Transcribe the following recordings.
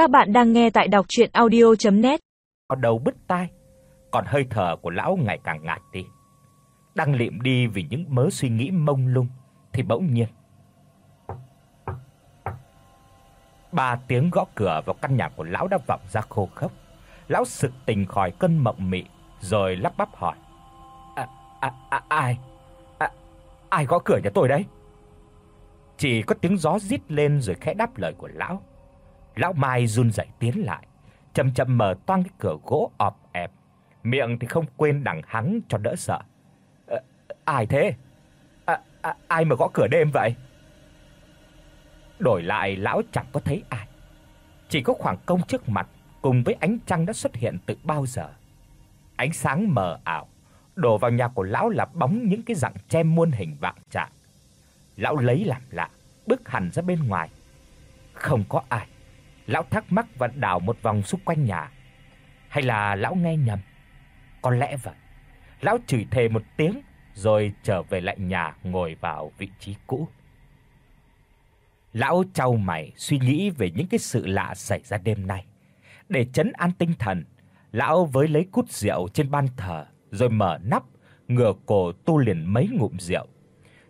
Các bạn đang nghe tại đọc audio net Ở đầu bứt tai, còn hơi thở của lão ngày càng ngạt đi. Đang liệm đi vì những mớ suy nghĩ mông lung thì bỗng nhiên ba tiếng gõ cửa vào căn nhà của lão đã vọng ra khô khốc. Lão sực tỉnh khỏi cơn mộng mị rồi lắp bắp hỏi: "A a a ai? À, ai gõ cửa nhà tôi đấy?" Chỉ có tiếng gió rít lên rồi khẽ đáp lời của lão. Lão Mai run rẩy tiến lại, chậm chậm mở toang cái cửa gỗ ọp ẹp, miệng thì không quên đằng hắng cho đỡ sợ. À, ai thế? À, à, ai mà gõ cửa đêm vậy? Đổi lại lão chẳng có thấy ai. Chỉ có khoảng công trước mặt cùng với ánh trăng đã xuất hiện từ bao giờ. Ánh sáng mờ ảo đổ vào nhà của lão là bóng những cái dạng che muôn hình vạn trạng. Lão lấy làm lạ, bước hẳn ra bên ngoài. Không có ai. Lão thắc mắc và đảo một vòng xung quanh nhà. Hay là lão nghe nhầm? Có lẽ vậy. Lão chửi thề một tiếng rồi trở về lại nhà ngồi vào vị trí cũ. Lão chau mày suy nghĩ về những cái sự lạ xảy ra đêm nay. Để trấn an tinh thần, lão với lấy cút rượu trên ban thờ rồi mở nắp, ngửa cổ tu liền mấy ngụm rượu.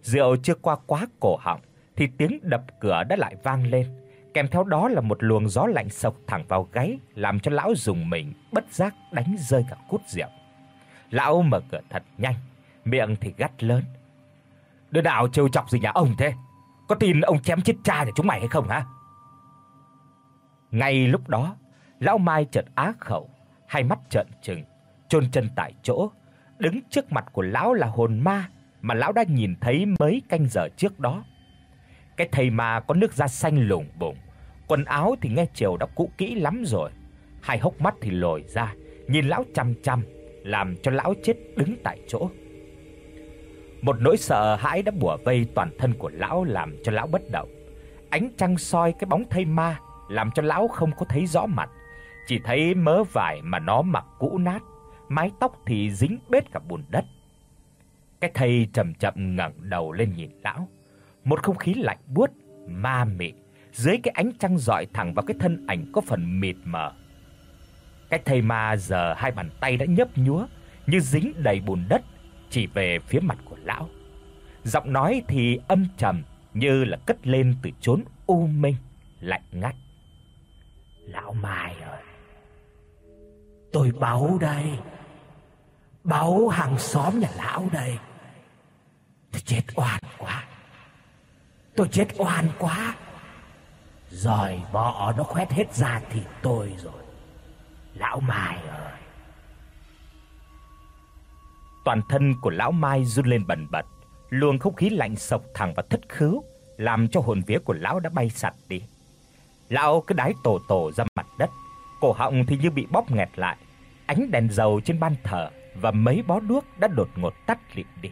Rượu chưa qua quá cổ họng thì tiếng đập cửa đã lại vang lên, kèm theo đó là một luồng gió lạnh sộc thẳng vào gáy, làm cho lão dùng mình bất giác đánh rơi cả cút rượu. Lão mở cửa thật nhanh, miệng thì gắt lớn. Đứa nào trêu chọc gì nhà ông thế? Có tin ông chém chết cha nhà chúng mày hay không hả? Ngay lúc đó, lão Mai chợt á khẩu, hai mắt trợn trừng, chôn chân tại chỗ, đứng trước mặt của lão là hồn ma mà lão đã nhìn thấy mấy canh giờ trước đó. Cái thầy ma có nước da xanh lủng bủng, quần áo thì nghe chiều đã cũ kỹ lắm rồi, hai hốc mắt thì lồi ra, nhìn lão chằm chằm, làm cho lão chết đứng tại chỗ. Một nỗi sợ hãi đã bủa vây toàn thân của lão làm cho lão bất động. Ánh trăng soi cái bóng thây ma làm cho lão không có thấy rõ mặt, chỉ thấy mớ vải mà nó mặc cũ nát, mái tóc thì dính bết cả bùn đất. Cái thây chậm chậm ngẩng đầu lên nhìn lão. Một không khí lạnh buốt, ma mị dưới cái ánh trăng rọi thẳng vào cái thân ảnh có phần mịt mờ. Cái thây ma giờ hai bàn tay đã nhấp nhúa như dính đầy bùn đất chỉ về phía mặt của lão. Giọng nói thì âm trầm như là cất lên từ chốn u minh lạnh ngắt. Lão Mai ơi. Tôi báo đây. Báo hàng xóm nhà lão đây. Tôi chết oan quá. Tôi chết oan quá. Rồi bọ nó khoét hết da thịt tôi rồi. Lão Mai ơi. Toàn thân của lão Mai run lên bần bật, luồng không khí lạnh sộc thẳng vào thất khứu, làm cho hồn vía của lão đã bay sạch đi. Lão cứ đái tổ tổ ra mặt đất, cổ họng thì như bị bóp nghẹt lại. Ánh đèn dầu trên ban thờ và mấy bó đuốc đã đột ngột tắt lịm đi.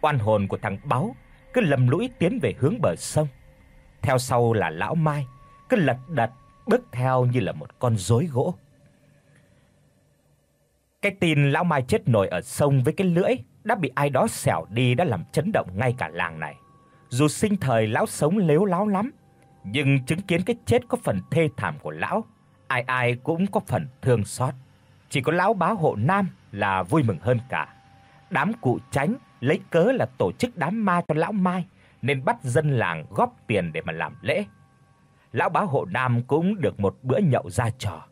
Oan hồn của thằng báo cứ lầm lũi tiến về hướng bờ sông. Theo sau là lão Mai, cứ lật đật bước theo như là một con rối gỗ. Cái tin lão Mai chết nổi ở sông với cái lưỡi đã bị ai đó xẻo đi đã làm chấn động ngay cả làng này. Dù sinh thời lão sống lếu láo lắm, nhưng chứng kiến cái chết có phần thê thảm của lão, ai ai cũng có phần thương xót. Chỉ có lão bá hộ Nam là vui mừng hơn cả. Đám cụ tránh lấy cớ là tổ chức đám ma cho lão Mai nên bắt dân làng góp tiền để mà làm lễ. Lão bá hộ Nam cũng được một bữa nhậu ra trò.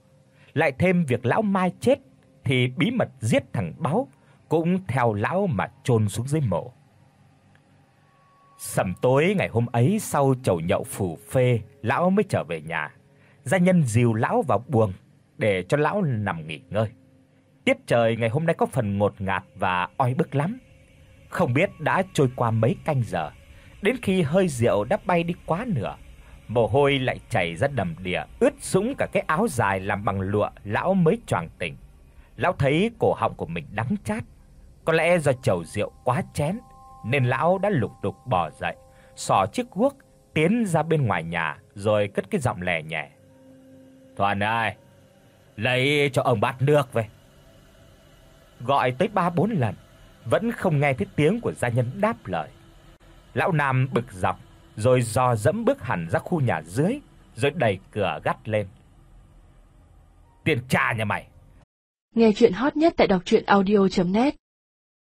Lại thêm việc lão Mai chết thì bí mật giết thằng báo cũng theo lão mà chôn xuống dưới mộ. Sầm tối ngày hôm ấy sau chầu nhậu phủ phê, lão mới trở về nhà. Gia nhân dìu lão vào buồng để cho lão nằm nghỉ ngơi. Tiết trời ngày hôm nay có phần ngột ngạt và oi bức lắm. Không biết đã trôi qua mấy canh giờ, đến khi hơi rượu đã bay đi quá nửa, mồ hôi lại chảy ra đầm đìa, ướt sũng cả cái áo dài làm bằng lụa, lão mới choàng tỉnh. Lão thấy cổ họng của mình đắng chát, có lẽ do chầu rượu quá chén nên lão đã lục đục bò dậy, xỏ chiếc guốc tiến ra bên ngoài nhà rồi cất cái giọng lè nhẹ. "Toàn ơi, lấy cho ông bát nước về." Gọi tới 3 4 lần vẫn không nghe thấy tiếng của gia nhân đáp lời. Lão Nam bực dọc, rồi dò dẫm bước hẳn ra khu nhà dưới, rồi đẩy cửa gắt lên. Tiền cha nhà mày. Nghe chuyện hot nhất tại đọc truyện audio net